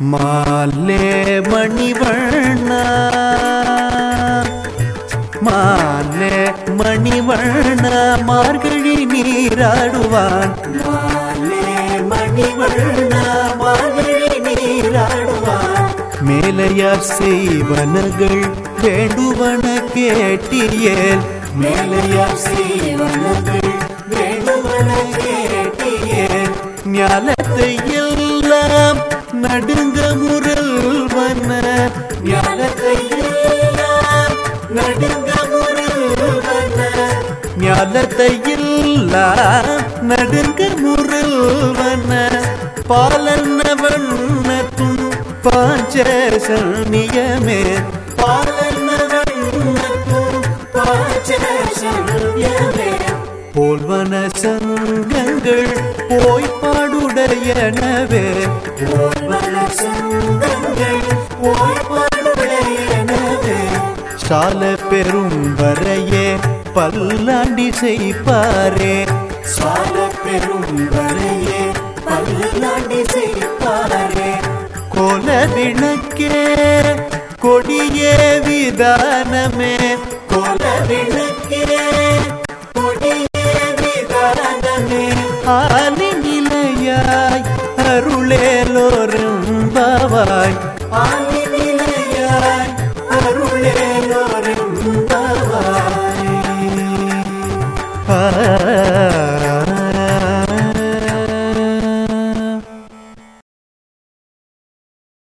منیو منی وار منیو مار میرا ملیا ملیاں ذہانت نو نگر مرل پالو سنگ ساڑھے سال پھر ور پہل پارے پھر پہلے پارے کو دان میں کول دے کو میں پال نو روائی